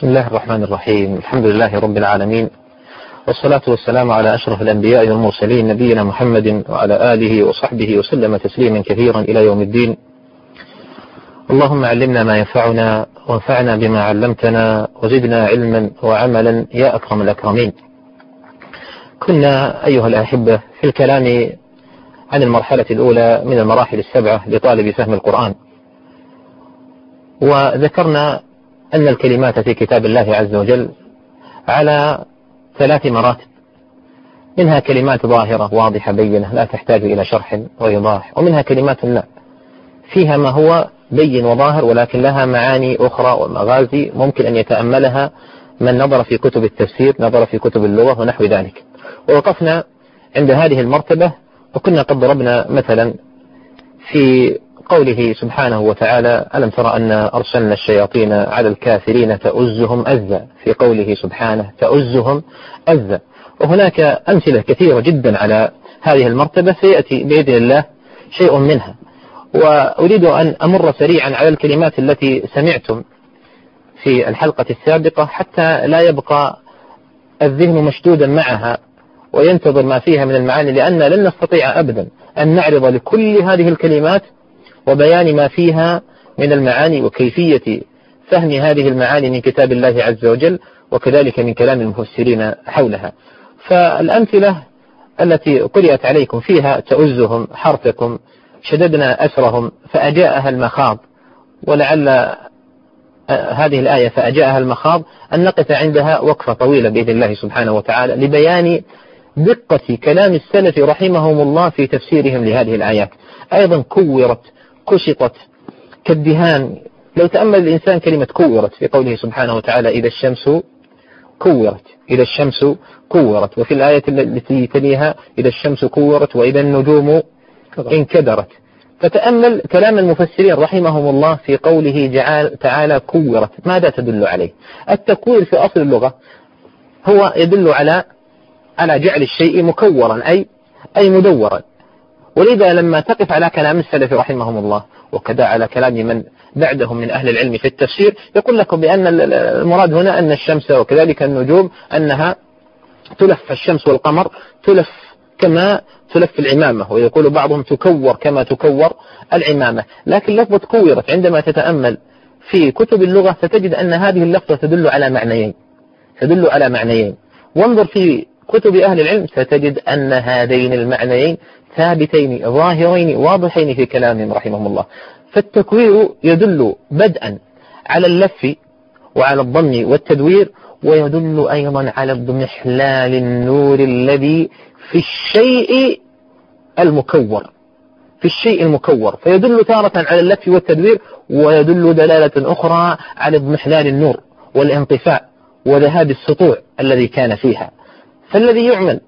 بسم الله الرحمن الرحيم. الحمد لله رب العالمين. والصلاة والسلام على أشرف الأنبياء والمرسلين نبينا محمد وعلى آله وصحبه وسلم تسليما كثيرا إلى يوم الدين. اللهم علمنا ما ينفعنا وانفعنا بما علمتنا وزدنا علما وعملا يا أكرم الأكرمين. كنا أيها الأحبة في الكلام عن المرحلة الأولى من المراحل السبعة لطالب فهم القرآن. وذكرنا أن الكلمات في كتاب الله عز وجل على ثلاث مراتب. منها كلمات ظاهرة واضحة بينة لا تحتاج إلى شرح وإيضاح. ومنها كلمات لا. فيها ما هو بين وظاهر ولكن لها معاني أخرى ومغازي ممكن أن يتأملها من نظر في كتب التفسير نظر في كتب اللغة ونحو ذلك. ووقفنا عند هذه المرتبة وكنا قد ضربنا مثلا في قوله سبحانه وتعالى ألم ترى أن أرسلنا الشياطين على الكافرين تؤزهم أزا؟ في قوله سبحانه تؤزهم أزا. وهناك أمثلة كثيرة جدا على هذه المرتبة سيأتي بإذن الله شيء منها. وأريد أن أمر سريعا على الكلمات التي سمعتم في الحلقة السابقة حتى لا يبقى الذهن مشدودا معها وينتظر ما فيها من المعاني لأن لن نستطيع أبدا أن نعرض لكل هذه الكلمات وبيان ما فيها من المعاني وكيفية فهم هذه المعاني من كتاب الله عز وجل وكذلك من كلام المفسرين حولها. فالأمثلة التي قرأت عليكم فيها تؤزهم حرفكم شددنا أسرهم فأجاءها المخاض. ولعل هذه الآية فأجاءها المخاض أن نقف عندها وقفة طويلة بإذن الله سبحانه وتعالى لبيان دقة كلام السلف رحمهم الله في تفسيرهم لهذه الآيات. أيضا كورت كشطت كالدهان. لو تأمل الإنسان كلمة كورت في قوله سبحانه وتعالى إذا الشمس كورت. إذا الشمس كورت. وفي الآية التي تليها إذا الشمس كورت وإذا النجوم انكدرت. فتأمل كلام المفسرين رحمهم الله في قوله تعالى كورت. ماذا تدل عليه؟ التكوير في أصل اللغة هو يدل على على جعل الشيء مكورا أي أي مدورا. ولذا لما تقف على كلام السلف رحمهم الله وكذا على كلام من بعدهم من أهل العلم في التفسير يقول لكم بأن المراد هنا أن الشمس وكذلك النجوم أنها تلف الشمس والقمر تلف كما تلف العمامة ويقول بعضهم تكور كما تكور العمامة. لكن لفظة كورت عندما تتأمل في كتب اللغة ستجد أن هذه اللفظة تدل على معنيين. تدل على معنيين. وانظر في كتب أهل العلم ستجد أن هذين المعنيين ثابتين ظاهرين واضحين في كلامهم رحمهم الله. فالتكوير يدل بدءا على اللف وعلى الضم والتدوير ويدل أيضا على اضمحلال النور الذي في الشيء المكور. في الشيء المكور. فيدل تارة على اللف والتدوير ويدل دلالة أخرى على اضمحلال النور والانطفاء وذهاب السطوع الذي كان فيها. فالذي يعمل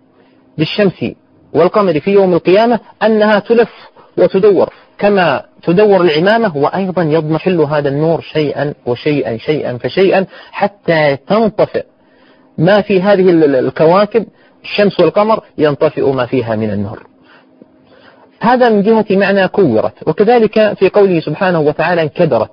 بالشمس والقمر في يوم القيامة أنها تلف وتدور كما تدور العمامة وأيضا يضمحل هذا النور شيئا وشيئا شيئا فشيئا حتى تنطفئ ما في هذه الكواكب الشمس والقمر ينطفئ ما فيها من النور. هذا من جهة معنى كورت وكذلك في قوله سبحانه وتعالى انكدرت.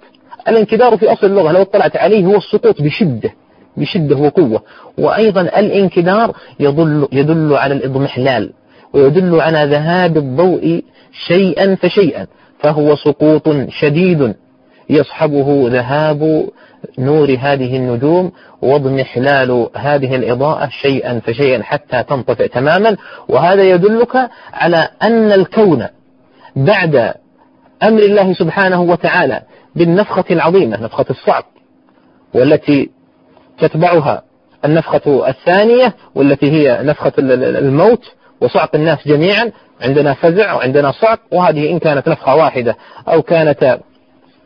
الانكدار في أصل اللغة لو اطلعت عليه هو السقوط بشدة بشدة وقوة. وأيضا الانكدار يدل, يدل على الإضمحلال. ويدل على ذهاب الضوء شيئا فشيئا فهو سقوط شديد. يصحبه ذهاب نور هذه النجوم واضمحلال هذه الإضاءة شيئا فشيئا حتى تنطفئ تماما. وهذا يدلك على أن الكون بعد أمر الله سبحانه وتعالى بالنفخة العظيمة نفخة الصعق والتي تتبعها النفخة الثانية والتي هي نفخة الموت وصعق الناس جميعا عندنا فزع وعندنا صعق وهذه إن كانت نفخة واحدة أو كانت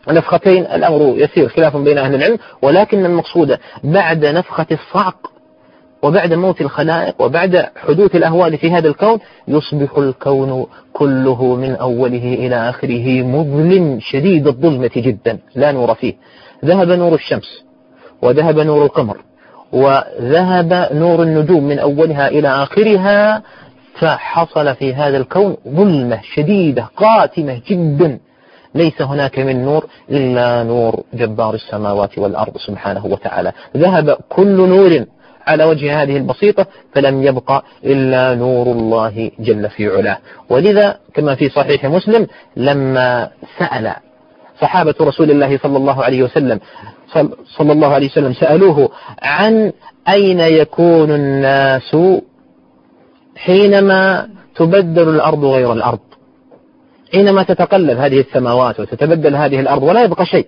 نفختين الأمر يسير خلاف بين أهل العلم ولكن المقصود بعد نفخة الصعق وبعد موت الخلائق وبعد حدوث الأهوال في هذا الكون يصبح الكون كله من أوله إلى آخره مظلم شديد الظلمة جدا لا نور فيه. ذهب نور الشمس وذهب نور القمر وذهب نور النجوم من أولها إلى آخرها فحصل في هذا الكون ظلمة شديدة قاتمة جدا. ليس هناك من نور إلا نور جبار السماوات والأرض سبحانه وتعالى. ذهب كل نور على وجه هذه البسيطة فلم يبقى إلا نور الله جل في علاه. ولذا كما في صحيح مسلم لما سأل صحابة رسول الله صلى الله عليه وسلم صلى الله عليه وسلم سألوه عن أين يكون الناس حينما تبدل الأرض غير الأرض. حينما تتقلب هذه السماوات وتتبدل هذه الأرض ولا يبقى شيء.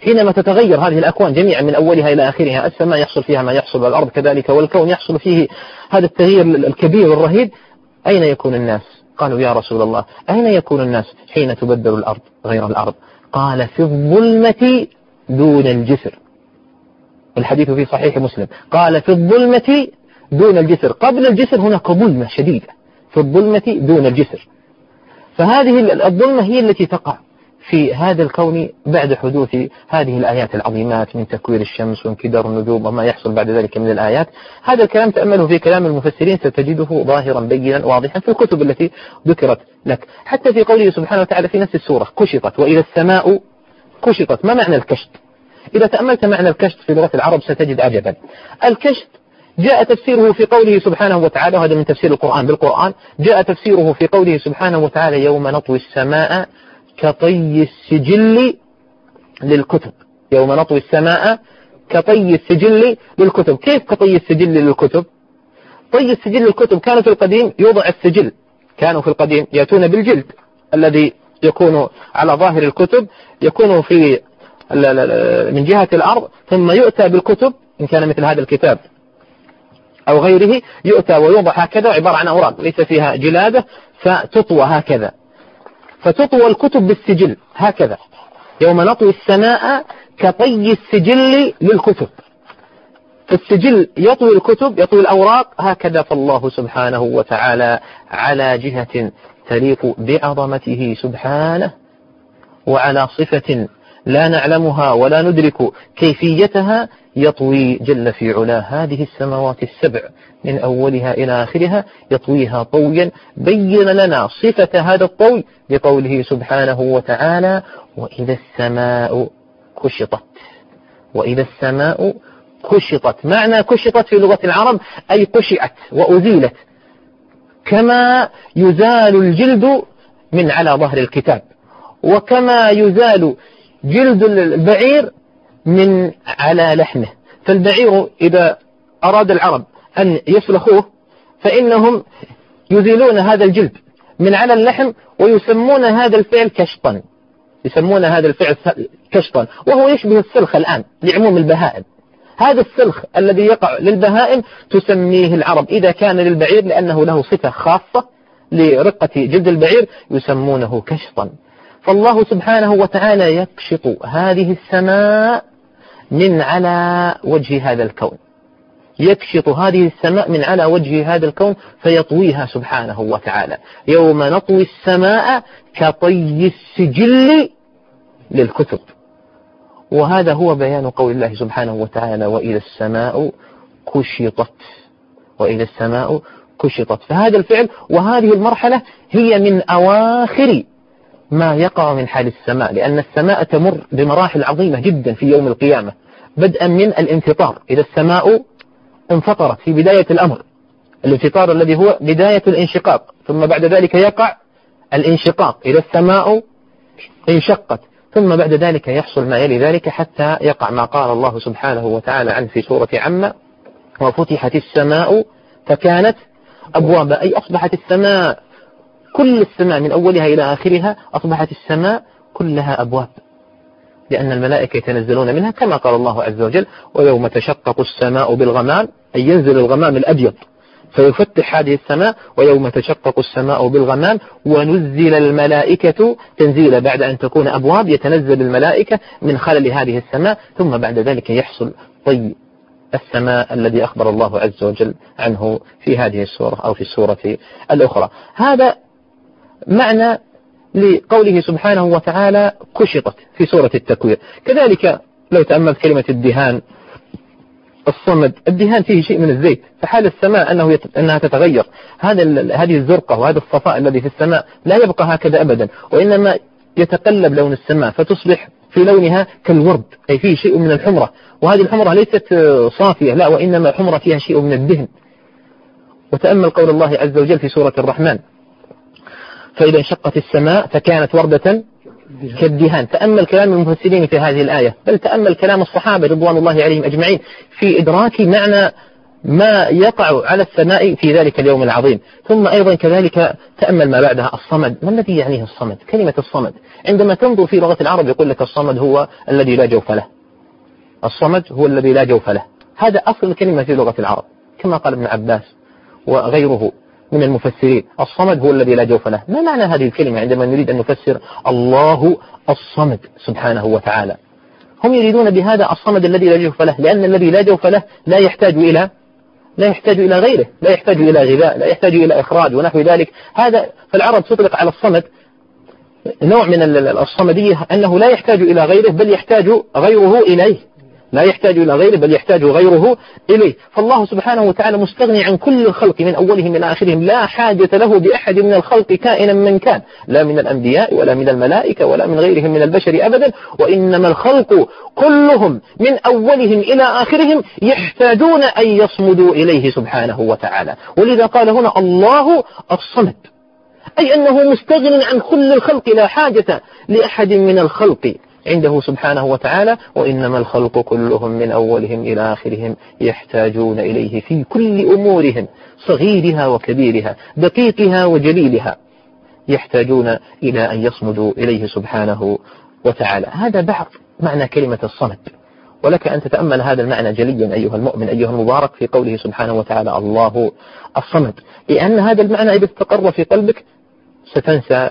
حينما تتغير هذه الأكوان جميعا من أولها إلى آخرها السماء يحصل فيها ما يحصل والأرض كذلك والكون يحصل فيه هذا التغيير الكبير والرهيب. أين يكون الناس؟ قالوا يا رسول الله أين يكون الناس حين تبدل الأرض غير الأرض؟ قال في الظلمة دون الجسر. الحديث في صحيح مسلم. قال في الظلمة دون الجسر. قبل الجسر هناك ظلمة شديدة في الظلمة دون الجسر. فهذه الظلمة هي التي تقع في هذا الكون بعد حدوث هذه الآيات العظيمات من تكوير الشمس وانكدار النجوم وما يحصل بعد ذلك من الآيات. هذا الكلام تأمله في كلام المفسرين ستجده ظاهرا بينا واضحا في الكتب التي ذكرت لك. حتى في قوله سبحانه وتعالى في نفس السورة كشطت وإذا السماء كشطت. ما معنى الكشط؟ إذا تأملت معنى الكشط في لغة العرب ستجد عجبا. الكشط جاء تفسيره في قوله سبحانه وتعالى وهذا من تفسير القرآن بالقرآن. جاء تفسيره في قوله سبحانه وتعالى يوم نطوي السماء كطي السجل للكتب. يوم نطوي السماء كطي السجل للكتب. كيف كطي السجل للكتب؟ طي السجل للكتب كان في القديم يوضع السجل. كانوا في القديم يأتون بالجلد الذي يكون على ظاهر الكتب يكون في من جهة الأرض ثم يؤتى بالكتب إن كان مثل هذا الكتاب. أو غيره يؤتى ويوضع هكذا عبارة عن أوراق ليس فيها جلادة فتطوى هكذا. فتطوى الكتب بالسجل هكذا. يوم نطوي السماء كطي السجل للكتب. فالسجل يطوي الكتب يطوي الأوراق هكذا فالله سبحانه وتعالى على جهة تليق بعظمته سبحانه وعلى صفة لا نعلمها ولا ندرك كيفيتها يطوي جل في علاه هذه السماوات السبع من أولها إلى آخرها يطويها طويا بين لنا صفة هذا الطوي بقوله سبحانه وتعالى وإذا السماء كشطت وإذا السماء كشطت. معنى كشطت في لغة العرب أي قشعت وأزيلت. كما يزال الجلد من على ظهر الكتاب وكما يزال جلد البعير من على لحمه. فالبعير إذا أراد العرب أن يسلخوه فإنهم يزيلون هذا الجلد من على اللحم ويسمون هذا الفعل كشطا. يسمون هذا الفعل كشطا. وهو يشبه السلخ الآن لعموم البهائم. هذا السلخ الذي يقع للبهائم تسميه العرب. إذا كان للبعير لأنه له صفة خاصة لرقة جلد البعير يسمونه كشطا. فالله سبحانه وتعالى يكشط هذه السماء من على وجه هذا الكون. يكشط هذه السماء من على وجه هذا الكون فيطويها سبحانه وتعالى. يوم نطوي السماء كطي السجل للكتب. وهذا هو بيان قول الله سبحانه وتعالى وإذا السماء كشطت. وإذا السماء كشطت. فهذا الفعل وهذه المرحلة هي من أواخر ما يقع من حال السماء لأن السماء تمر بمراحل عظيمة جدا في يوم القيامة بدءا من الانفطار. إذا السماء انفطرت في بداية الأمر الانفطار الذي هو بداية الانشقاق ثم بعد ذلك يقع الانشقاق. إذا السماء انشقت ثم بعد ذلك يحصل ما يلي ذلك حتى يقع ما قال الله سبحانه وتعالى عنه في سورة عمة وفتحت السماء فكانت أبوابا. أي أصبحت السماء كل السماء من أولها إلى آخرها أصبحت السماء كلها أبواب لأن الملائكة يتنزلون منها كما قال الله عز وجل ويوم تشقق السماء بالغمام أي ينزل الغمام الأبيض فيفتح هذه السماء ويوم تشقق السماء بالغمام ونزل الملائكة تنزيلا بعد أن تكون أبواب يتنزل الملائكة من خلل هذه السماء ثم بعد ذلك يحصل طي السماء الذي أخبر الله عز وجل عنه في هذه السورة أو في السورة الأخرى. هذا معنى لقوله سبحانه وتعالى كشطت في سورة التكوير. كذلك لو تأملت كلمة الدهان الصمد الدهان فيه شيء من الزيت فحال السماء أنه يت... أنها تتغير. هذا ال... هذه الزرقة وهذا الصفاء الذي في السماء لا يبقى هكذا أبدا وإنما يتقلب لون السماء فتصبح في لونها كالورد أي فيه شيء من الحمرة. وهذه الحمرة ليست صافية لا وإنما الحمرة فيها شيء من الدهن. وتأمل قول الله عز وجل في سورة الرحمن فإذا انشقت السماء فكانت وردة كالدهان. تأمل كلام المفسرين في هذه الآية. بل تأمل كلام الصحابة رضوان الله عليهم أجمعين في إدراك معنى ما يقع على السماء في ذلك اليوم العظيم. ثم أيضا كذلك تأمل ما بعدها الصمد. ما الذي يعنيه الصمد؟ كلمة الصمد. عندما تنظر في لغة العرب يقول لك الصمد هو الذي لا جوف له. الصمد هو الذي لا جوف له. هذا أصل الكلمة في لغة العرب. كما قال ابن عباس وغيره. من المفسرين. الصمد هو الذي لا جوف له. ما معنى هذه الكلمة عندما نريد أن نفسر الله الصمد سبحانه وتعالى؟ هم يريدون بهذا الصمد الذي لا جوف له لأن الذي لا جوف له لا يحتاج إلى لا يحتاج إلى غيره لا يحتاج إلى غذاء لا يحتاج إلى إخراج ونحو ذلك. هذا فالعرب تطلق على الصمد نوع من الصمدية أنه لا يحتاج إلى غيره بل يحتاج غيره إليه. لا يحتاج إلى غيره بل يحتاج غيره إليه. فالله سبحانه وتعالى مستغني عن كل الخلق من أولهم إلى آخرهم. لا حاجة له بأحد من الخلق كائنا من كان. لا من الأنبياء ولا من الملائكة ولا من غيرهم من البشر أبدا. وإنما الخلق كلهم من أولهم إلى آخرهم يحتاجون أن يصمدوا إليه سبحانه وتعالى. ولذا قال هنا الله الصمد. أي أنه مستغن عن كل الخلق. لا حاجة لأحد من الخلق. عنده سبحانه وتعالى وإنما الخلق كلهم من أولهم إلى آخرهم يحتاجون إليه في كل أمورهم صغيرها وكبيرها دقيقها وجليلها يحتاجون إلى أن يصمدوا إليه سبحانه وتعالى. هذا بعض معنى كلمة الصمد. ولك أن تتأمل هذا المعنى جليا أيها المؤمن أيها المبارك في قوله سبحانه وتعالى الله الصمد لأن هذا المعنى إذا استقر في قلبك ستنسى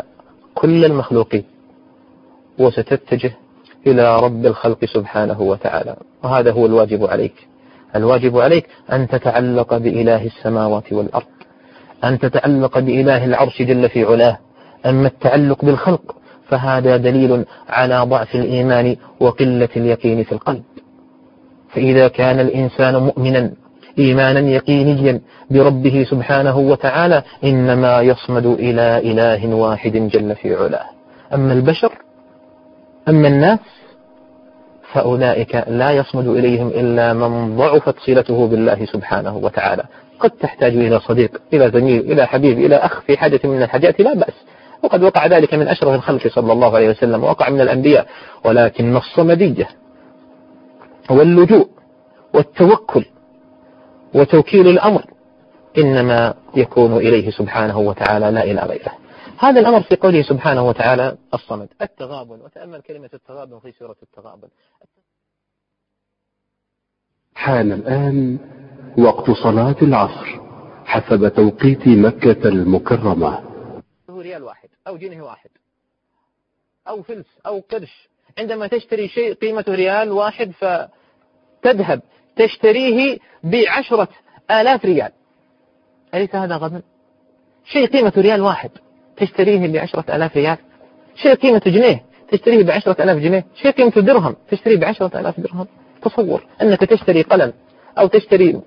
كل المخلوقين. وستتجه إلى رب الخلق سبحانه وتعالى. وهذا هو الواجب عليك. الواجب عليك أن تتعلق بإله السماوات والأرض أن تتعلق بإله العرش جل في علاه. أما التعلق بالخلق فهذا دليل على ضعف الإيمان وقلة اليقين في القلب. فإذا كان الإنسان مؤمنا إيمانا يقينيا بربه سبحانه وتعالى إنما يصمد إلى إله واحد جل في علاه. أما البشر أما الناس فأولئك لا يصمد إليهم إلا من ضعفت صلته بالله سبحانه وتعالى. قد تحتاج إلى صديق إلى زميل إلى حبيب إلى أخ في حاجة من الحاجات لا بأس. وقد وقع ذلك من أشرف الخلق صلى الله عليه وسلم وقع من الأنبياء. ولكن الصمدية واللجوء والتوكل وتوكيل الأمر إنما يكون إليه سبحانه وتعالى لا إلى غيره. هذا الأمر في قوله سبحانه وتعالى الصمد. التغابن. وتأمل كلمة التغابن في سورة التغابن. حان الآن وقت صلاة العصر حسب توقيت مكة المكرمة. ريال واحد أو جنيه واحد أو فلس أو قرش. عندما تشتري شيء قيمته ريال واحد فتذهب. تشتريه بعشرة آلاف ريال. أليس هذا غبن؟ شيء قيمته ريال واحد. تشتريه بعشرة آلاف ريال. شيء قيمته جنيه تشتريه بعشرة آلاف جنيه. شيء قيمته درهم تشتريه بعشرة آلاف درهم. تصور أنك تشتري قلم أو تشتري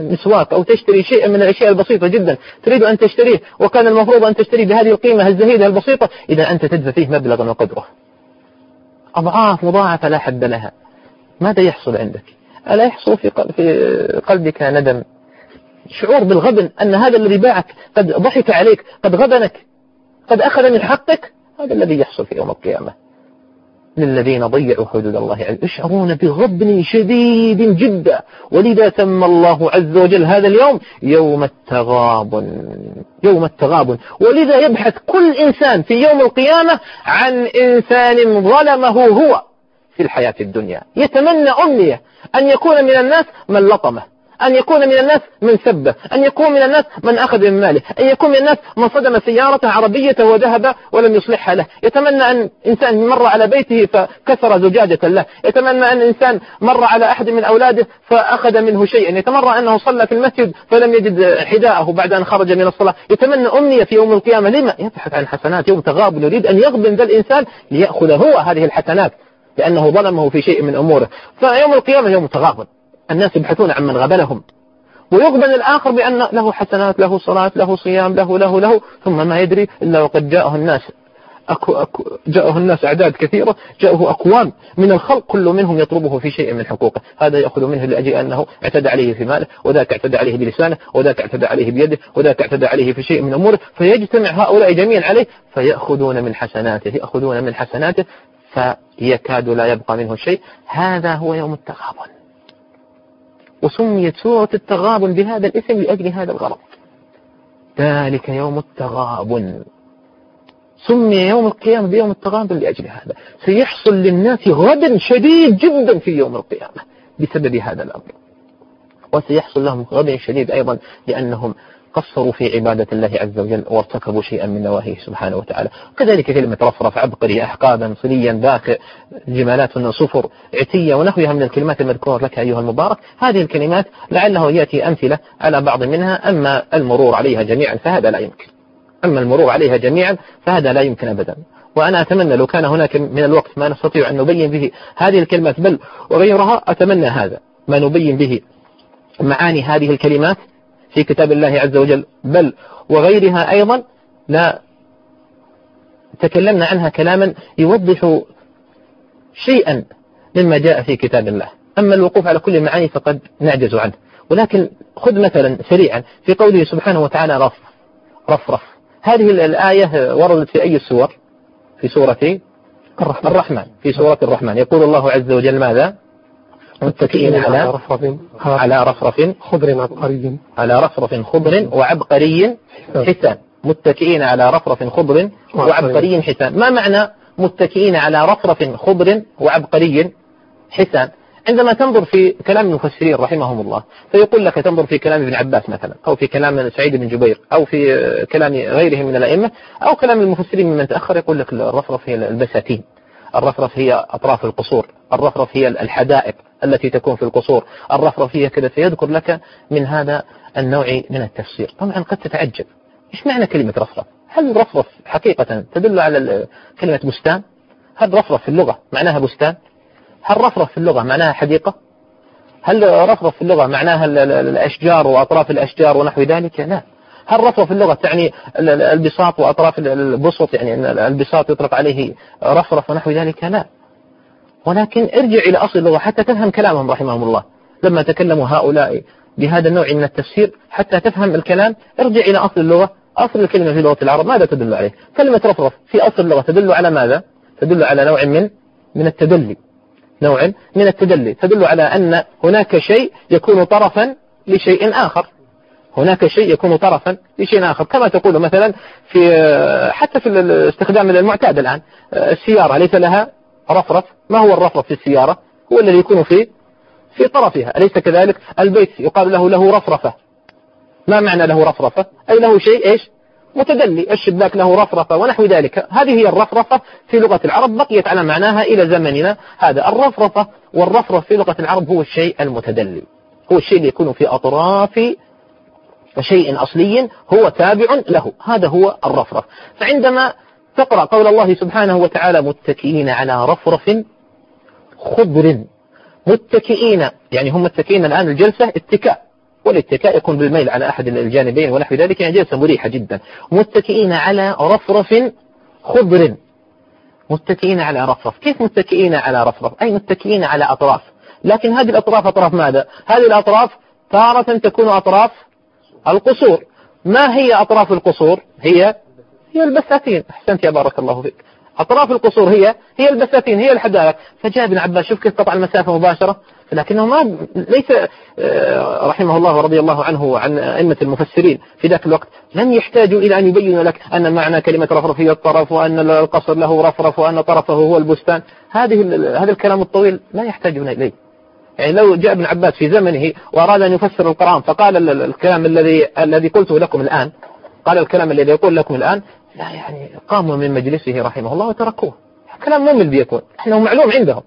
مسواك أو تشتري شيء من الأشياء البسيطة جدا. تريد أن تشتريه وكان المفروض أن تشتري بهذه القيمة الزهيدة البسيطة. إذا أنت تدفع فيه مبلغا وقدره. أضعاف مضاعفة لا حد لها. ماذا يحصل عندك؟ ألا يحصل في قلبك ندم؟ شعور بالغبن أن هذا الذي باعك قد ضحك عليك قد غبنك. قد أخذ من حقك هذا الذي يحصل في يوم القيامة. للذين ضيعوا حدود الله عز يشعرون بغبن شديد جدا. ولذا سمى الله عز وجل هذا اليوم يوم التغابن يوم التغابن ولذا يبحث كل إنسان في يوم القيامة عن إنسان ظلمه هو في الحياة الدنيا. يتمنى أمنية أن يكون من الناس من لطمه. أن يكون من الناس من سبه أن يكون من الناس من أخذ من ماله أن يكون من الناس من صدم سيارته عربية وذهب ولم يصلحها له. يتمنى أن إنسان مر على بيته فكسر زجاجة له. يتمنى أن إنسان مر على أحد من أولاده فأخذ منه شيئا. يتمنى أنه صلى في المسجد فلم يجد حذاءه بعد أن خرج من الصلاة. يتمنى أمنية في يوم القيامة. لما؟ يبحث عن حسنات. يوم تغاب. يريد أن يغبن ذا الإنسان ليأخذ هو هذه الحسنات لأنه ظلمه في شيء من أموره. فيوم القيامة يوم تغابن الناس يبحثون عن من غبنهم ويقبل الآخر بأن له حسنات له صلاة له صيام له له له. ثم ما يدري إلا وقد جاءه الناس. أكو أكو جاءه الناس أعداد كثيرة جاءه أقوام من الخلق كل منهم يطلبه في شيء من حقوقه. هذا يأخذ منه لأجل أنه اعتدى عليه في ماله وذاك اعتدى عليه بلسانه وذاك اعتدى عليه بيده وذاك اعتدى عليه في شيء من أموره. فيجتمع هؤلاء جميعا عليه فيأخذون من حسناته يأخذون من حسناته فيكاد لا يبقى منه شيء. هذا هو يوم التغابن. وسميت سورة التغابن بهذا الاسم لأجل هذا الغرض. ذلك يوم التغابن. سمي يوم القيامة بيوم التغابن لأجل هذا. سيحصل للناس غد شديد جدا في يوم القيامة بسبب هذا الأمر. وسيحصل لهم غد شديد أيضا لأنهم قصروا في عبادة الله عز وجل وارتكبوا شيئا من نواهيه سبحانه وتعالى. كذلك كلمة رفرف عبقري أحقابا صليا باك جمالات صفر عتية ونحوها من الكلمات المذكورة لك أيها المبارك. هذه الكلمات لعله يأتي أمثلة على بعض منها أما المرور عليها جميعا فهذا لا يمكن. أما المرور عليها جميعا فهذا لا يمكن أبدا. وأنا أتمنى لو كان هناك من الوقت ما نستطيع أن نبين به هذه الكلمات بل وغيرها أتمنى هذا ما نبين به معاني هذه الكلمات في كتاب الله عز وجل. بل وغيرها أيضا لا تكلمنا عنها كلاما يوضح شيئا مما جاء في كتاب الله. أما الوقوف على كل المعاني فقد نعجز عنه. ولكن خذ مثلا سريعا في قوله سبحانه وتعالى رف رف رف. هذه الآية وردت في أي السور في سورة الرحمن. في سورة الرحمن. يقول الله عز وجل ماذا؟ متكئين على رفرف على رفرف خضر عبقري. على رفرف خضر وعبقري حسان متكئين على رفرف خضر وعبقري. حسان ما معنى متكئين على رفرف خضر وعبقري حسان عندما تنظر في كلام المفسرين رحمهم الله فيقول لك تنظر في كلام ابن عباس مثلا أو في كلام سعيد بن جبير أو في كلام غيرهم من الأئمة أو كلام المفسرين ممن تأخر يقول لك الرفرف هي البساتين. الرفرف هي أطراف القصور. الرفرف هي الحدائق التي تكون في القصور. الرفرف هي كذا. فيذكر لك من هذا النوع من التفسير. طبعا قد تتعجب. إيش معنى كلمة رفرف؟ هل رفرف حقيقة تدل على كلمة بستان؟ هل رفرف في اللغة معناها بستان؟ هل رفرف في اللغة معناها حديقة؟ هل رفرف في اللغة معناها الأشجار وأطراف الأشجار ونحو ذلك؟ لا. هل رفرف في اللغة تعني البساط وأطراف البسط يعني البساط يطلق عليه رفرف ونحو ذلك لا. ولكن ارجع إلى أصل اللغة حتى تفهم كلامهم رحمهم الله. لما تكلموا هؤلاء بهذا النوع من التفسير حتى تفهم الكلام ارجع إلى أصل اللغة. أصل الكلمة في لغة العرب ماذا تدل عليه؟ كلمة رفرف في أصل اللغة تدل على ماذا؟ تدل على نوع من من التدلي. نوع من التدلي. تدل على أن هناك شيء يكون طرفا لشيء آخر. هناك شيء يكون طرفا لشيء آخر. كما تقول مثلا في حتى في الاستخدام المعتاد الآن السيارة ليس لها رفرف. ما هو الرفرف في السيارة؟ هو الذي يكون في في طرفها. أليس كذلك؟ البيت يقال له له رفرفة. ما معنى له رفرفة؟ أي له شيء إيش؟ متدلي. الشباك له رفرفة ونحو ذلك. هذه هي الرفرفة في لغة العرب. بقيت على معناها إلى زمننا هذا. الرفرفة والرفرف في لغة العرب هو الشيء المتدلي. هو الشيء اللي يكون في أطراف شيء أصلي هو تابع له. هذا هو الرفرف. فعندما تقرأ قول الله سبحانه وتعالى متكئين على رفرف خضر. متكئين يعني هم متكئين الآن الجلسة اتكاء. والاتكاء يكون بالميل على أحد الجانبين ونحو ذلك يعني جلسة مريحة جدا. متكئين على رفرف خضر. متكئين على رفرف. كيف متكئين على رفرف؟ أي متكئين على أطراف. لكن هذه الأطراف أطراف ماذا؟ هذه الأطراف تارة تكون أطراف القصور. ما هي أطراف القصور؟ هي هي البساتين. أحسنت يا بارك الله فيك. أطراف القصور هي هي البساتين هي الحدائق. فجاء ابن عباس شوف كيف قطع المسافة مباشرة. لكنه ما ليس آه، رحمه الله ورضي الله عنه وعن أئمة المفسرين في ذاك الوقت. لم يحتاجوا إلى أن يبينوا لك أن معنى كلمة رفرف هي الطرف وأن القصر له رفرف وأن طرفه هو البستان. هذه هذا الكلام الطويل لا يحتاجون إليه. يعني لو جاء ابن عباس في زمنه وأراد أن يفسر القرآن فقال الكلام الذي الذي قلته لكم الآن قال الكلام الذي يقول لكم الآن لا يعني قاموا من مجلسه رحمه الله وتركوه. كلام ممل بيكون. إحنا معلوم عندهم.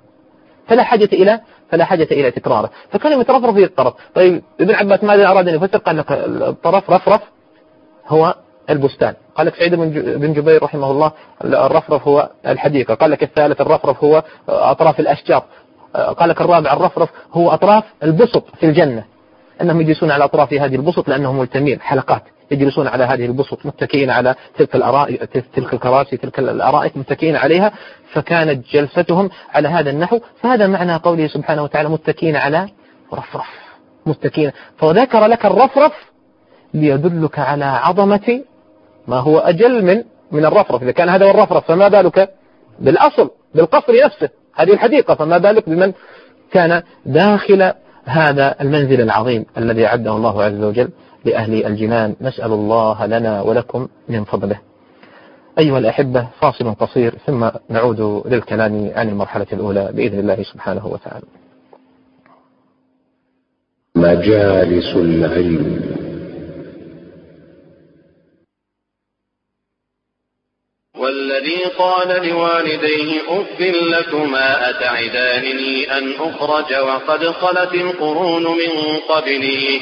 فلا حاجة إلى فلا حاجة إلى تكراره. فكلمة رفرف هي الطرف. طيب ابن عباس ماذا أراد أن يفسر؟ قال لك الطرف رفرف هو البستان. قال لك سعيد بن جبير رحمه الله الرفرف هو الحديقة. قال لك الثالث الرفرف هو أطراف الأشجار. قال لك الرابع الرفرف هو أطراف البسط في الجنة. أنهم يجلسون على أطراف هذه البسط لأنهم ملتمين حلقات. يجلسون على هذه البسط متكئين على تلك الأرائك تلك الكراسي تلك الأرائك متكئين عليها. فكانت جلستهم على هذا النحو. فهذا معنى قوله سبحانه وتعالى متكئين على رفرف. متكئين. فذكر لك الرفرف ليدلك على عظمة ما هو أجل من من الرفرف. إذا كان هذا هو الرفرف فما بالك؟ بالأصل بالقصر نفسه. هذه الحديقة فما بالك بمن كان داخل هذا المنزل العظيم الذي أعده الله عز وجل لأهل الجنان. نسأل الله لنا ولكم من فضله. أيها الأحبة فاصل قصير ثم نعود للكلام عن المرحلة الأولى بإذن الله سبحانه وتعالى. مجالس العلم. والذي قال لوالديه أف لكما أتعدانني أن أخرج وقد خلت القرون من قبلي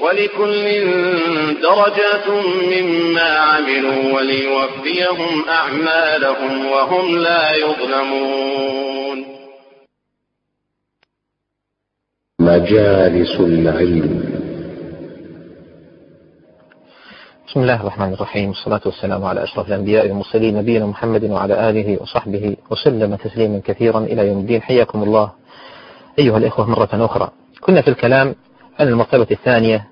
ولكل درجات مما عملوا وليوفيهم أعمالهم وهم لا يظلمون. مجالس العلم. بسم الله الرحمن الرحيم. والصلاة والسلام على أشرف الأنبياء والمرسلين نبينا محمد وعلى آله وصحبه وسلم تسليما كثيرا إلى يوم الدين. حياكم الله. أيها الإخوة مرة أخرى. كنا في الكلام عن المرتبة الثانية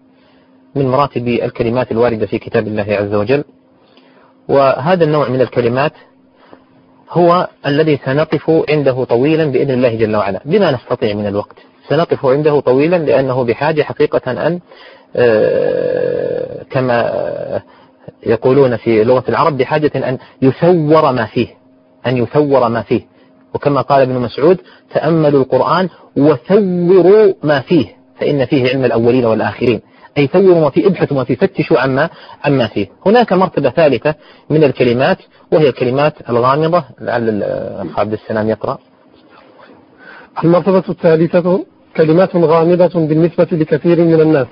من مراتب الكلمات الواردة في كتاب الله عز وجل. وهذا النوع من الكلمات هو الذي سنقف عنده طويلا بإذن الله جل وعلا. بما نستطيع من الوقت. سنقف عنده طويلا لأنه بحاجة حقيقة أن آه، كما يقولون في لغة العرب بحاجة أن يثور ما فيه أن يثور ما فيه. وكما قال ابن مسعود تأملوا القرآن وثوروا ما فيه. فإن فيه علم الأولين والآخرين. أي ثوروا ما فيه ابحثوا ما فيه فتشوا عما عما فيه. هناك مرتبة ثالثة من الكلمات وهي الكلمات الغامضة لعل الأخ عبد السلام يقرأ. المرتبة الثالثة كلمات غامضة بالنسبة لكثير من الناس.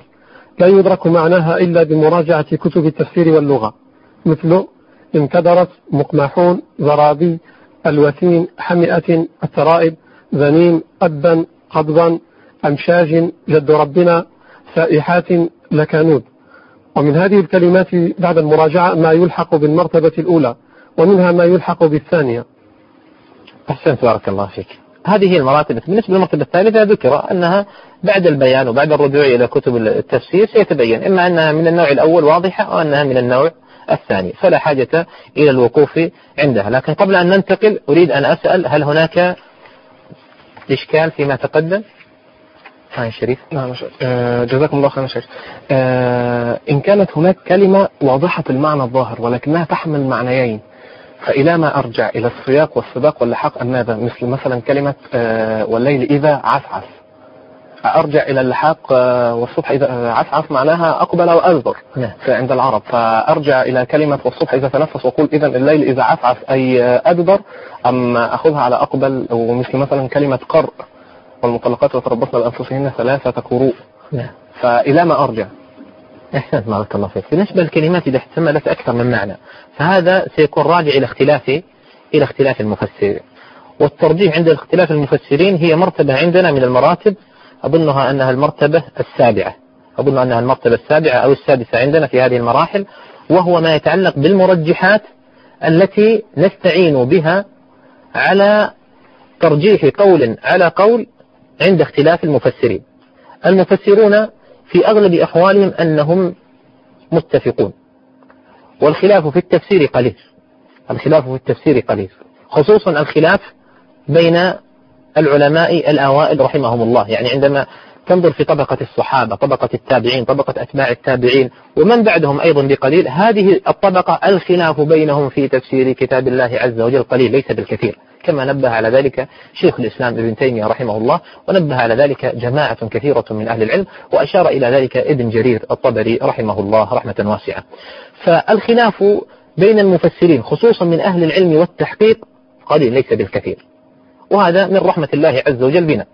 لا يدرك معناها إلا بمراجعة كتب التفسير واللغة. مثل انكدرت مقمحون زرابي الوثين حمئة الترائب ذنين أبا قبضا أمشاج جد ربنا سائحات لكانود ومن هذه الكلمات بعد المراجعة ما يلحق بالمرتبة الأولى ومنها ما يلحق بالثانية. أحسنت بارك الله فيك. هذه هي المراتب. بالنسبة للمرتبة الثالثة ذكر أنها بعد البيان وبعد الرجوع إلى كتب التفسير سيتبين. إما أنها من النوع الأول واضحة أو أنها من النوع الثاني. فلا حاجة إلى الوقوف عندها. لكن قبل أن ننتقل أريد أن أسأل هل هناك إشكال فيما تقدم؟ هاي شريف. نعم آه جزاكم الله خيرا شيخ آه إن كانت هناك كلمة واضحة المعنى الظاهر ولكنها تحمل معنيين فإلى ما أرجع إلى السياق والسباق واللحاق أم ماذا مثل مثلا كلمة آه والليل إذا عسعس. أرجع إلى اللحاق آه والصبح إذا عسعس معناها أقبل وأنظر نعم. عند العرب. فأرجع إلى كلمة والصبح إذا تنفس وأقول إذا الليل إذا عسعس أي أدبر أم أخذها على أقبل ومثل مثلا كلمة قرء. والمطلقات يتربصن بأنفسهن ثلاثة قروء. نعم. فإلى ما أرجع؟ أحسنت بارك الله فيك. بالنسبة للكلمات إذا احتملت أكثر من معنى فهذا سيكون راجع إلى اختلاف إلى اختلاف المفسرين. والترجيح عند اختلاف المفسرين هي مرتبة عندنا من المراتب أظنها أنها المرتبة السابعة. أظن أنها المرتبة السابعة أو السادسة عندنا في هذه المراحل وهو ما يتعلق بالمرجحات التي نستعين بها على ترجيح قول على قول عند اختلاف المفسرين. المفسرون في أغلب أحوالهم أنهم متفقون. والخلاف في التفسير قليل. الخلاف في التفسير قليل. خصوصا الخلاف بين العلماء الأوائل رحمهم الله. يعني عندما تنظر في طبقة الصحابة طبقة التابعين طبقة أتباع التابعين ومن بعدهم أيضا بقليل. هذه الطبقة الخلاف بينهم في تفسير كتاب الله عز وجل قليل ليس بالكثير. كما نبه على ذلك شيخ الإسلام ابن تيمية رحمه الله ونبه على ذلك جماعة كثيرة من أهل العلم وأشار إلى ذلك ابن جرير الطبري رحمه الله رحمة واسعة. فالخلاف بين المفسرين خصوصا من أهل العلم والتحقيق بالقليل ليس بالكثير. وهذا من رحمة الله عز وجل بنا.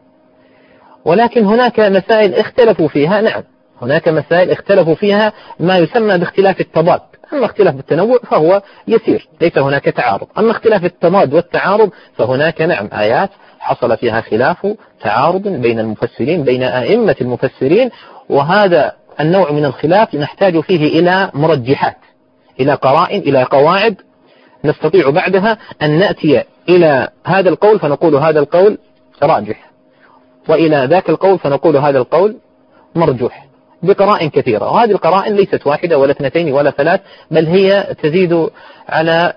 ولكن هناك مسائل اختلفوا فيها نعم. هناك مسائل اختلفوا فيها ما يسمى باختلاف التضاد. أما اختلاف التنوع فهو يسير ليس هناك تعارض. أما اختلاف التضاد والتعارض فهناك نعم آيات حصل فيها خلاف تعارض بين المفسرين بين أئمة المفسرين وهذا النوع من الخلاف نحتاج فيه إلى مرجحات إلى قرائن إلى قواعد نستطيع بعدها أن نأتي إلى هذا القول فنقول هذا القول راجح. وإلى ذاك القول فنقول هذا القول مرجوح بقرائن كثيرة. وهذه القرائن ليست واحدة ولا اثنتين ولا ثلاث بل هي تزيد على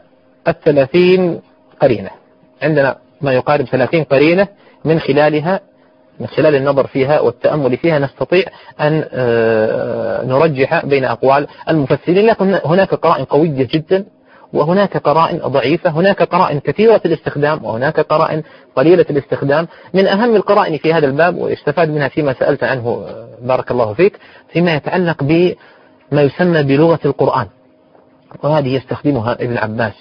الثلاثين قرينة. عندنا ما يقارب ثلاثين قرينة من خلالها من خلال النظر فيها والتأمل فيها نستطيع أن آه، نرجح بين أقوال المفسرين. لكن هناك قرائن قوية جدا وهناك قرائن ضعيفة هناك قرائن كثيرة الاستخدام وهناك قرائن قليلة الاستخدام. من أهم القرائن في هذا الباب ويستفاد منها فيما سألت عنه بارك الله فيك فيما يتعلق بما يسمى بلغة القرآن. وهذه يستخدمها ابن عباس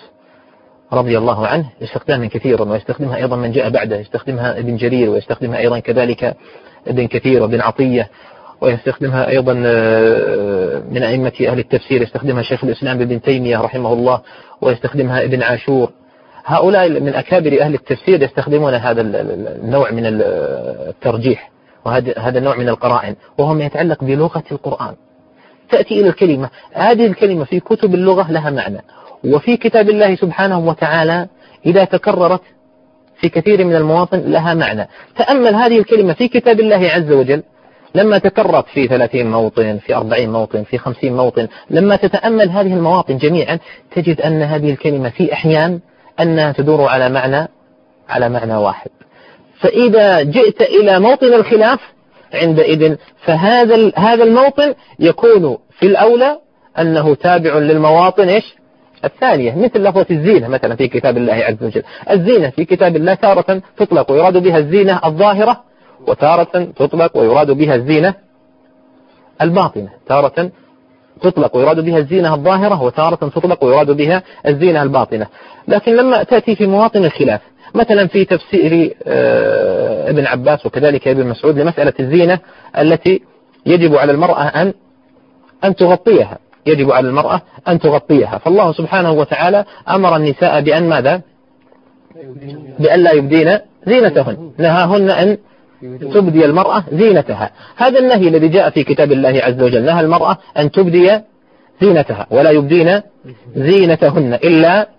رضي الله عنه استخداما كثيرا ويستخدمها أيضا من جاء بعده يستخدمها ابن جرير ويستخدمها أيضا كذلك ابن كثير وابن عطية. ويستخدمها أيضا آه، من أئمة أهل التفسير. يستخدمها شيخ الإسلام ابن تيمية رحمه الله ويستخدمها ابن عاشور. هؤلاء من أكابر أهل التفسير يستخدمون هذا النوع من الترجيح وهذا هذا النوع من القرائن وهو ما يتعلق بلغة القرآن. تأتي إلى الكلمة هذه الكلمة في كتب اللغة لها معنى. وفي كتاب الله سبحانه وتعالى إذا تكررت في كثير من المواطن لها معنى. تأمل هذه الكلمة في كتاب الله عز وجل لما تكررت في 30 موطن في 40 موطن في 50 موطن لما تتأمل هذه المواطن جميعا تجد أن هذه الكلمة في أحيان أنها تدور على معنى على معنى واحد. فإذا جئت إلى موطن الخلاف عندئذ فهذا هذا الموطن يكون في الأولى أنه تابع للمواطن إيش؟ الثانية مثل لفظة الزينة مثلا في كتاب الله عز وجل. الزينة في كتاب الله تارة تطلق ويراد بها الزينة الظاهرة وتارة تطلق ويراد بها الزينة الباطنة. تارة تطلق ويراد بها الزينة الظاهرة وتارة تطلق ويراد بها الزينة الباطنة. لكن لما تأتي في مواطن الخلاف مثلا في تفسير آه، ابن عباس وكذلك ابن مسعود لمسألة الزينة التي يجب على المرأة أن أن تغطيها. يجب على المرأة أن تغطيها. فالله سبحانه وتعالى أمر النساء بأن ماذا؟ بأن لا يبدين زينتهن. نهاهن أن تبدي المرأة زينتها. هذا النهي الذي جاء في كتاب الله عز وجل. نهى المرأة أن تبدي زينتها ولا يبدين زينتهن إلا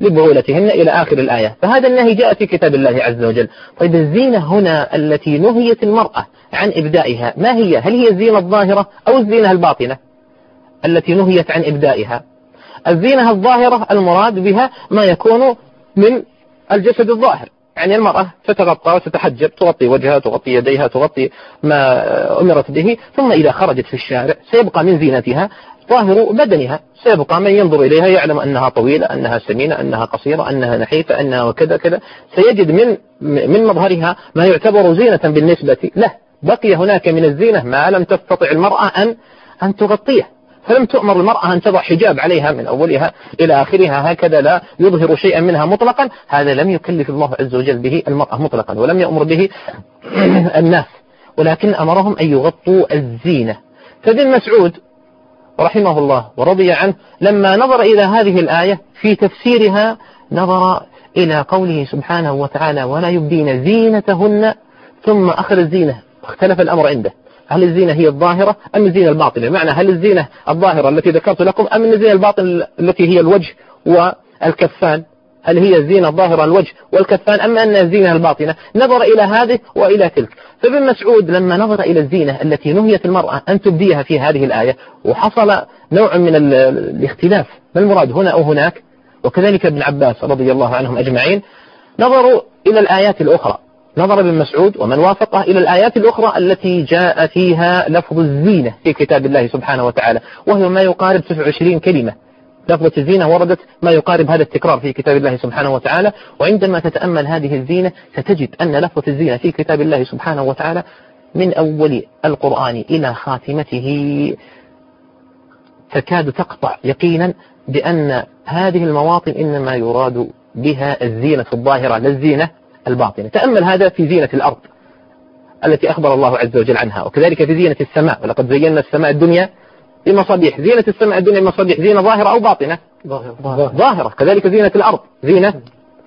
لبعولتهن إلى آخر الآية. فهذا النهي جاء في كتاب الله عز وجل. طيب الزينة هنا التي نهيت المرأة عن إبدائها ما هي؟ هل هي الزينة الظاهرة أو الزينة الباطنة التي نهيت عن إبدائها؟ الزينة الظاهرة المراد بها ما يكون من الجسد الظاهر. يعني المرأة تتغطى وتتحجب تغطي وجهها تغطي يديها تغطي ما أمرت به ثم إذا خرجت في الشارع سيبقى من زينتها ظاهر بدنها سيبقى من ينظر إليها يعلم أنها طويلة أنها سمينة أنها قصيرة أنها نحيفة أنها وكذا كذا. سيجد من من مظهرها ما يعتبر زينة بالنسبة له. بقي هناك من الزينة ما لم تستطع المرأة أن أن تغطيه. فلم تؤمر المرأة أن تضع حجاب عليها من أولها إلى آخرها هكذا لا يظهر شيئا منها مطلقا. هذا لم يكلف الله عز وجل به المرأة مطلقا ولم يأمر به الناس ولكن أمرهم أن يغطوا الزينة. فابن مسعود رحمه الله ورضي عنه لما نظر إلى هذه الآية في تفسيرها نظر إلى قوله سبحانه وتعالى ولا يبدين زينتهن ثم أخر الزينة. اختلف الأمر عنده. هل الزينة هي الظاهرة أم الزينة الباطنة؟ بمعنى هل الزينة الظاهرة التي ذكرت لكم أم الزينة الباطنة التي هي الوجه والكفان؟ هل هي الزينة الظاهرة الوجه والكفان أما أن الزينة الباطنة؟ نظر إلى هذه وإلى تلك. فابن مسعود لما نظر إلى الزينة التي نهيت المرأة أن تبديها في هذه الآية وحصل نوع من الاختلاف ما المراد هنا أو هناك؟ وكذلك ابن عباس رضي الله عنهم أجمعين نظروا إلى الآيات الأخرى. نظر ابن مسعود ومن وافقه إلى الآيات الأخرى التي جاء فيها لفظ الزينة في كتاب الله سبحانه وتعالى وهي ما يقارب 29 كلمة. لفظة الزينة وردت ما يقارب هذا التكرار في كتاب الله سبحانه وتعالى وعندما تتأمل هذه الزينة ستجد أن لفظة الزينة في كتاب الله سبحانه وتعالى من أول القرآن إلى خاتمته. تكاد تقطع يقينا بأن هذه المواطن إنما يراد بها الزينة الظاهرة لا الزينة الباطنة. تأمل هذا في زينة الأرض التي أخبر الله عز وجل عنها. وكذلك في زينة السماء. ولقد زينا السماء الدنيا بمصابيح. زينة السماء الدنيا بمصابيح. زينة ظاهرة أو باطنة؟ ظاهر ظاهرة. كذلك زينة الأرض. زينة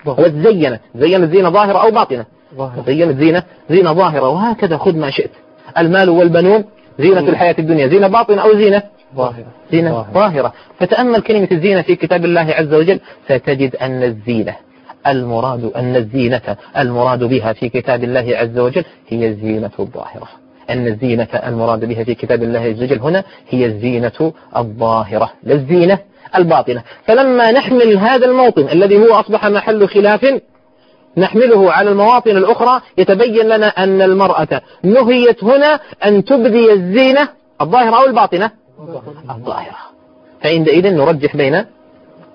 وزينت زينت. زينة ظاهرة أو باطنة؟ ظاهر زينت زينة. زينة ظاهرة. وهكذا خذ ما شئت. المال والبنون. زينة الحياة الدنيا. زينة باطنة أو زينة؟ ظاهر زينة ظاهرة. فتأمل كلمة الزينة في كتاب الله عز وجل. ستجد أن الزينة المراد أن الزينة المراد بها في كتاب الله عز وجل هي الزينة الظاهرة. أن الزينة المراد بها في كتاب الله عز وجل هنا هي الزينة الظاهرة لا الزينة الباطنة. فلما نحمل هذا الموطن الذي هو أصبح محل خلاف نحمله على المواطن الأخرى يتبين لنا أن المرأة نهيت هنا أن تبدي الزينة الظاهرة أو الباطنة؟ الظاهرة. فعندئذ نرجح بين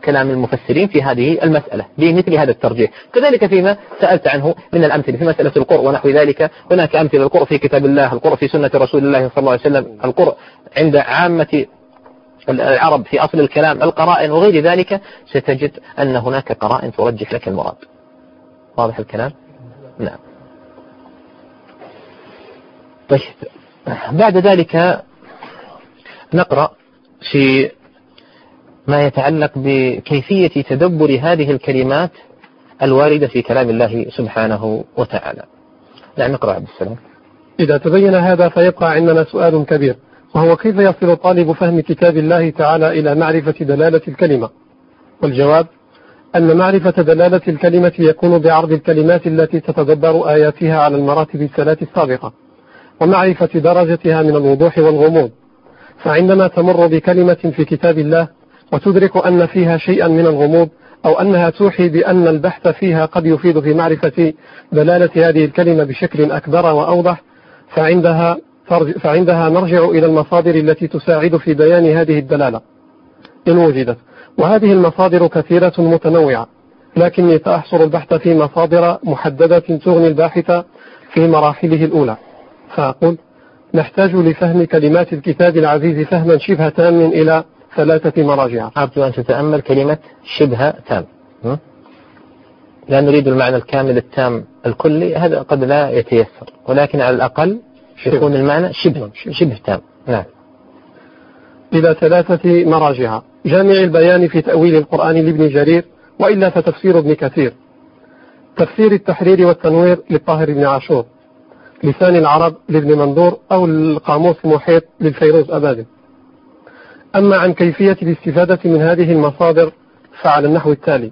كلام المفسرين في هذه المسألة بمثل هذا الترجيح. كذلك فيما سألت عنه من الأمثلة في مسألة القرء ونحو ذلك هناك أمثلة القرء في كتاب الله القرء في سنة رسول الله صلى الله عليه وسلم القرء عند عامة العرب في أصل الكلام القرائن وغير ذلك ستجد أن هناك قرائن ترجح لك المراد. واضح الكلام؟ نعم. طيب بعد ذلك نقرأ في ما يتعلق بكيفية تدبر هذه الكلمات الواردة في كلام الله سبحانه وتعالى. نعم نقرأ عبد السلام. إذا تبين هذا فيبقى عندنا سؤال كبير وهو كيف يصل طالب فهم كتاب الله تعالى إلى معرفة دلالة الكلمة؟ والجواب أن معرفة دلالة الكلمة يكون بعرض الكلمات التي تتدبر آياتها على المراتب الثلاث السابقة ومعرفة درجتها من الوضوح والغموض. فعندما تمر بكلمة في كتاب الله وتدرك أن فيها شيئا من الغموض أو أنها توحي بأن البحث فيها قد يفيد في معرفة دلالة هذه الكلمة بشكل أكبر وأوضح. فعندها فعندها نرجع إلى المصادر التي تساعد في بيان هذه الدلالة. إن وجدت. وهذه المصادر كثيرة متنوعة لكني سأحصر البحث في مصادر محددة تغني الباحث في مراحله الأولى. فأقول نحتاج لفهم كلمات الكتاب العزيز فهما شبه تام إلى ثلاثة مراجع. أرجو أن تتأمل كلمة شبه تام? لا نريد المعنى الكامل التام الكلي هذا قد لا يتيسر. ولكن على الأقل يكون المعنى شبه. شبه. تام. نعم. إلى ثلاثة مراجع. جامع البيان في تأويل القرآن لابن جرير وإلا فتفسير ابن كثير. تفسير التحرير والتنوير للطاهر بن عاشور. لسان العرب لابن منظور أو القاموس المحيط للفيروز أبادي أما عن كيفية الاستفادة من هذه المصادر فعلى النحو التالي.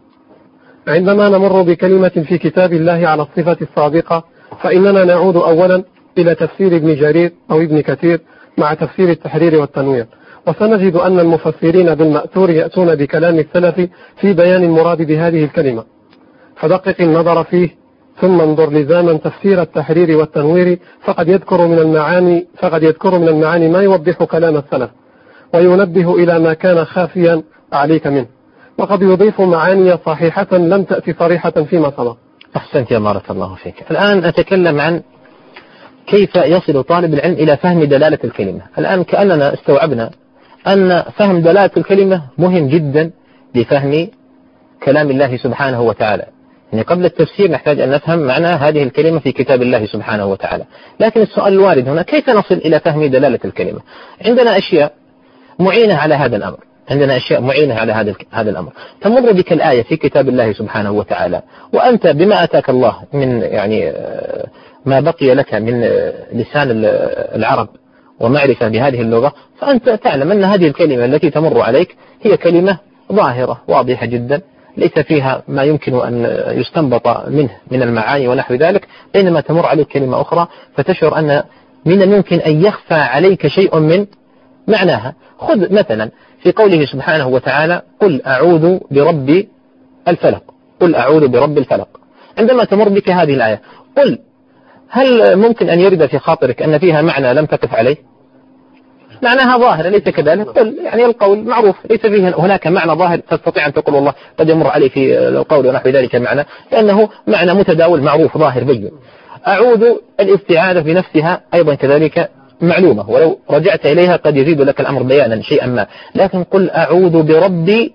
عندما نمر بكلمة في كتاب الله على الصفة السابقة فإننا نعود أولا إلى تفسير ابن جرير أو ابن كثير مع تفسير التحرير والتنوير. وسنجد أن المفسرين بالمأثور يأتون بكلام السلف في بيان المراد بهذه الكلمة. فدقق النظر فيه ثم انظر لزاما تفسير التحرير والتنوير فقد يذكر من المعاني فقد يذكر من المعاني ما يوضح كلام السلف. وينبه إلى ما كان خافيا عليك منه. وقد يضيف معاني صحيحة لم تأتي صريحة فيما سبق. أحسنت يا بارك الله فيك. الآن أتكلم عن كيف يصل طالب العلم إلى فهم دلالة الكلمة. الآن كأننا استوعبنا أن فهم دلالة الكلمة مهم جدا لفهم كلام الله سبحانه وتعالى. يعني قبل التفسير نحتاج أن نفهم معنى هذه الكلمة في كتاب الله سبحانه وتعالى. لكن السؤال الوارد هنا كيف نصل إلى فهم دلالة الكلمة؟ عندنا أشياء معينة على هذا الأمر. عندنا أشياء معينة على هذا هذا الأمر. تمر بك الآية في كتاب الله سبحانه وتعالى. وأنت بما أتاك الله من يعني آه، ما بقي لك من آه، لسان العرب ومعرفة بهذه اللغة فأنت تعلم أن هذه الكلمة التي تمر عليك هي كلمة ظاهرة واضحة جدا. ليس فيها ما يمكن أن يستنبط منه من المعاني ونحو ذلك. بينما تمر عليك كلمة أخرى فتشعر أن من الممكن أن يخفى عليك شيء من معناها. خذ مثلا في قوله سبحانه وتعالى قل أعوذ برب الفلق. قل أعوذ برب الفلق. عندما تمر بك هذه الآية قل هل ممكن أن يرد في خاطرك أن فيها معنى لم تقف عليه؟ معناها ظاهر أليس كذلك؟ قل يعني القول معروف ليس فيه هناك معنى ظاهر تستطيع أن تقول والله قد يمر علي في القول ونحو ذلك معنى لأنه معنى متداول معروف ظاهر بين. أعوذ الإستعاذة بنفسها أيضا كذلك معلومة. ولو رجعت إليها قد يزيد لك الأمر بيانا شيئا ما. لكن قل أعوذ برب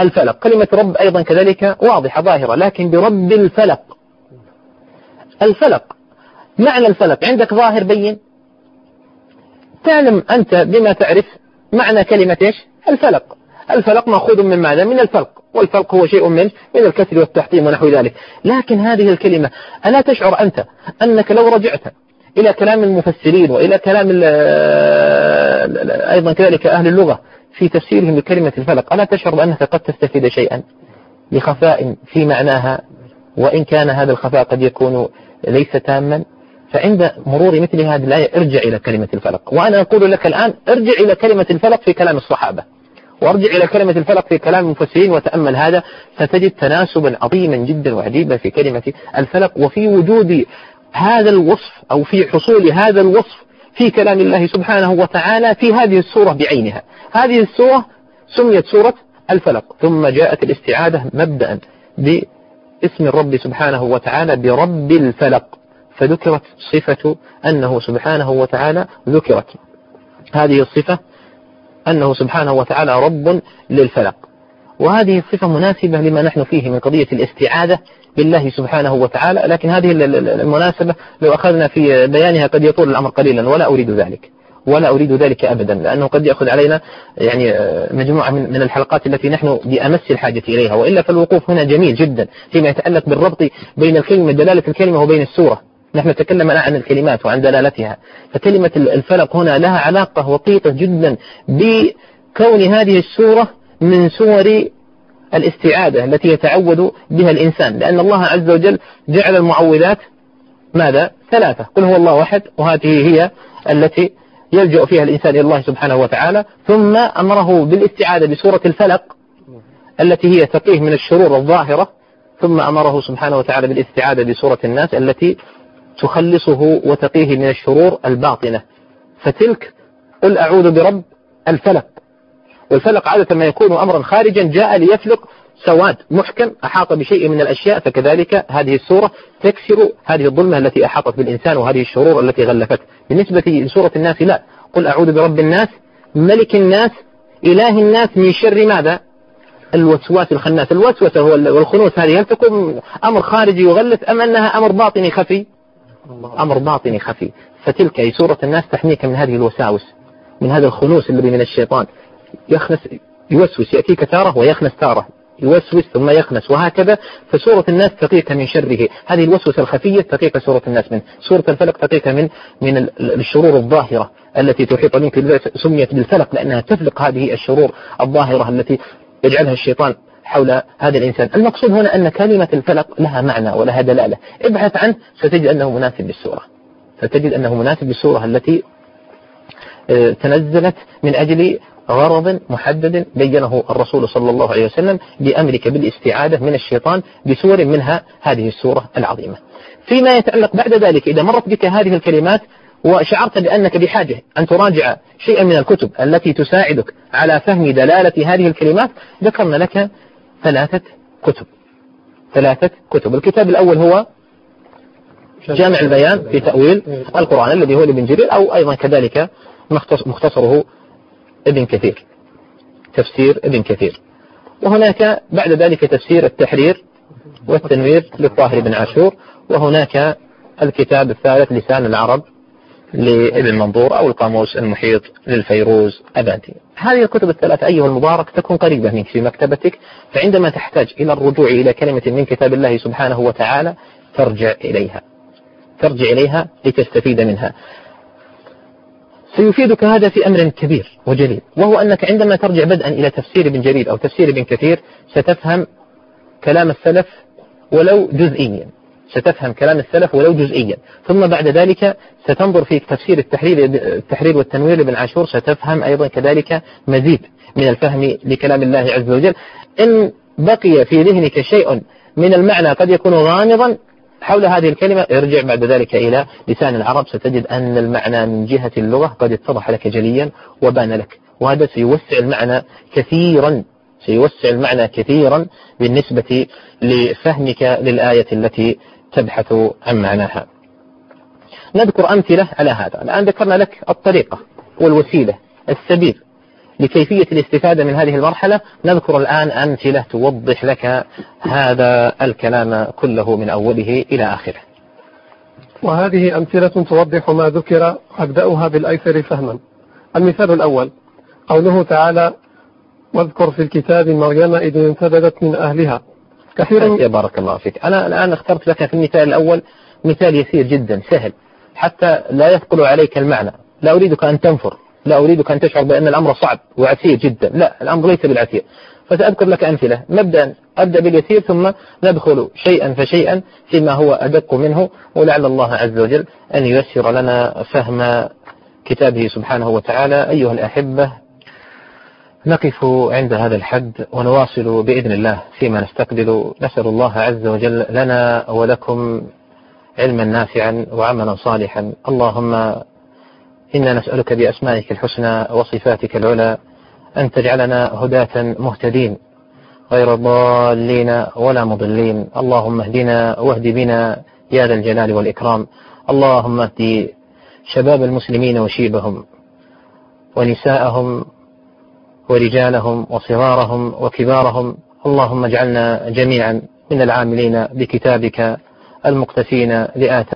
الفلق. كلمة رب أيضا كذلك واضحة ظاهرة لكن برب الفلق. الفلق. معنى الفلق. عندك ظاهر بين؟ تعلم أنت بما تعرف معنى كلمة إيش؟ الفلق. الفلق مأخوذ من ماذا؟ من الفلق. والفلق هو شيء من من الكسر والتحطيم ونحو ذلك. لكن هذه الكلمة ألا تشعر أنت أنك لو رجعت إلى كلام المفسرين وإلى كلام أيضا كذلك أهل اللغة في تفسيرهم لكلمة الفلق. ألا تشعر بأنك قد تستفيد شيئا لخفاء في معناها؟ وإن كان هذا الخفاء قد يكون ليس تاما فعند مرور مثل هذه الآية ارجع إلى كلمة الفلق. وأنا أقول لك الآن ارجع إلى كلمة الفلق في كلام الصحابة. وارجع إلى كلمة الفلق في كلام المفسرين وتأمل هذا ستجد تناسبا عظيما جدا وعجيبا في كلمة الفلق وفي وجود هذا الوصف أو في حصول هذا الوصف في كلام الله سبحانه وتعالى في هذه السورة بعينها. هذه السورة سميت سورة الفلق. ثم جاءت الاستعادة مبدأ باسم الرب سبحانه وتعالى برب الفلق. فذكرت صفة أنه سبحانه وتعالى ذكرت. هذه الصفة أنه سبحانه وتعالى رب للفلق. وهذه الصفة مناسبة لما نحن فيه من قضية الاستعاذة بالله سبحانه وتعالى لكن هذه المناسبة لو أخذنا في بيانها قد يطول الأمر قليلا ولا أريد ذلك ولا أريد ذلك أبدا لأنه قد يأخذ علينا يعني مجموعة من الحلقات التي نحن بأمس الحاجة إليها وإلا فالوقوف هنا جميل جدا فيما يتعلق بالربط بين الكلمة دلالة الكلمة وبين السورة. نحن نتكلم الآن عن الكلمات وعن دلالتها. فكلمة الفلق هنا لها علاقة وطيدة جدا بكون هذه السورة من سور الاستعادة التي يتعوذ بها الإنسان لأن الله عز وجل جعل المعوذات ماذا؟ ثلاثة. قل هو الله أحد وهذه هي التي يلجأ فيها الإنسان إلى الله سبحانه وتعالى. ثم أمره بالاستعادة بسورة الفلق التي هي تقيه من الشرور الظاهرة. ثم أمره سبحانه وتعالى بالاستعادة بسورة الناس التي تخلصه وتقيه من الشرور الباطنة. فتلك قل أعوذ برب الفلق. والفلق عادة ما يكون أمرا خارجا جاء ليفلق سواد محكم أحاط بشيء من الأشياء فكذلك هذه السورة تكسر هذه الظلمة التي أحاطت بالإنسان وهذه الشرور التي غلفته. بالنسبة لسورة الناس لا. قل أعوذ برب الناس ملك الناس إله الناس من شر ماذا؟ الوسواس الخناس. الوسوسة والخنوس هذه هل تكون أمر خارجي يغلف أم أنها أمر باطني خفي؟ أمر باطني خفي. فتلك أي سورة الناس تحميك من هذه الوساوس من هذا الخنوس الذي من الشيطان. يخنس يوسوس يأتيك تارة ويخنس تارة يوسوس ثم يخنس وهكذا فسورة الناس تقيك من شره. هذه الوسوسة الخفية تقيك سورة الناس منه سورة الفلق تقيك من من الشرور الظاهرة التي تحيط منك سميت بالفلق لأنها تفلق هذه الشرور الظاهرة التي يجعلها الشيطان حول هذا الإنسان. المقصود هنا أن كلمة الفلق لها معنى ولها دلالة. ابحث عنه ستجد أنه مناسب للسورة. ستجد أنه مناسب للسورة التي آه، تنزلت من أجل غرض محدد بينه الرسول صلى الله عليه وسلم بأمرك بالاستعادة من الشيطان بسور منها هذه السورة العظيمة. فيما يتعلق بعد ذلك إذا مرت بك هذه الكلمات وشعرت بأنك بحاجة أن تراجع شيئا من الكتب التي تساعدك على فهم دلالة هذه الكلمات ذكرنا لك ثلاثة كتب. ثلاثة كتب. الكتاب الأول هو جامع البيان في تأويل القرآن الذي هو لابن جرير أو أيضا كذلك مختصره ابن كثير. تفسير ابن كثير. وهناك بعد ذلك تفسير التحرير والتنوير للطاهر بن عاشور وهناك الكتاب الثالث لسان العرب لابن منظور أو القاموس المحيط للفيروز أبادي هذه الكتب الثلاثة أيها المبارك تكون قريبة منك في مكتبتك فعندما تحتاج إلى الرجوع إلى كلمة من كتاب الله سبحانه وتعالى ترجع إليها. ترجع إليها لتستفيد منها. سيفيدك هذا في أمر كبير وجليل وهو أنك عندما ترجع بدءا إلى تفسير ابن جرير أو تفسير ابن كثير ستفهم كلام السلف ولو جزئيا. ستفهم كلام السلف ولو جزئيا. ثم بعد ذلك ستنظر في تفسير التحرير التحرير والتنوير لابن عاشور ستفهم أيضا كذلك مزيد من الفهم لكلام الله عز وجل. إن بقي في ذهنك شيء من المعنى قد يكون غامضا حول هذه الكلمة ارجع بعد ذلك إلى لسان العرب ستجد أن المعنى من جهة اللغة قد اتضح لك جليا وبان لك. وهذا سيوسع المعنى كثيرا سيوسع المعنى كثيرا بالنسبة لفهمك للآية التي تبحث عن معناها. نذكر أمثلة على هذا. الآن ذكرنا لك الطريقة والوسيلة السبيل. لكيفية الاستفادة من هذه المرحلة نذكر الآن أمثلة توضح لك هذا الكلام كله من أوله إلى آخره. وهذه أمثلة توضح ما ذكر أبدأها بالأيسر فهما. المثال الأول قوله تعالى واذكر في الكتاب مريم إذ انتبذت من أهلها. كثيرا يا بارك الله فيك. أنا الآن اخترت لك في المثال الأول مثال يسير جدا سهل حتى لا يثقل عليك المعنى. لا أريدك أن تنفر. لا أريدك أن تشعر بأن الأمر صعب وعسير جدا. لا الأمر ليس بالعسير. فسأذكر لك أمثلة. مبدأ أبدأ باليسير ثم ندخل شيئا فشيئا فيما هو أدق منه ولعل الله عز وجل أن ييسر لنا فهم كتابه سبحانه وتعالى. أيها الأحبة نقف عند هذا الحد ونواصل بإذن الله فيما نستقبل. نسأل الله عز وجل لنا ولكم علما نافعا وعملا صالحا. اللهم إنا نسألك بأسمائك الحسنى وصفاتك العلى أن تجعلنا هداة مهتدين غير ضالين ولا مضلين. اللهم اهدنا واهد بنا يا ذا الجلال والإكرام. اللهم اهد شباب المسلمين وشيبهم ونساءهم ورجالهم وصغارهم وكبارهم. اللهم اجعلنا جميعا من العاملين بكتابك المقتفين لآثار